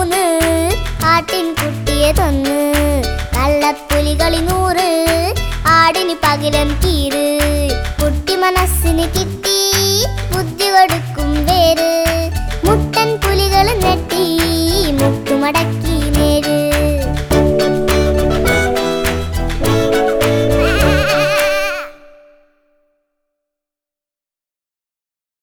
മൂന്ന് ആട്ടിൻകുട്ടിയെ തന്ന്. കള്ളപ്പുലികളി നൂറ് ആടിന് പകരം കീറ്. കുട്ടി മനസ്സിന് കിട്ടി ബുദ്ധി കൊടുക്കും വേര്. മുട്ടൻ പുലികൾ നെട്ടി മുട്ടുമടക്കി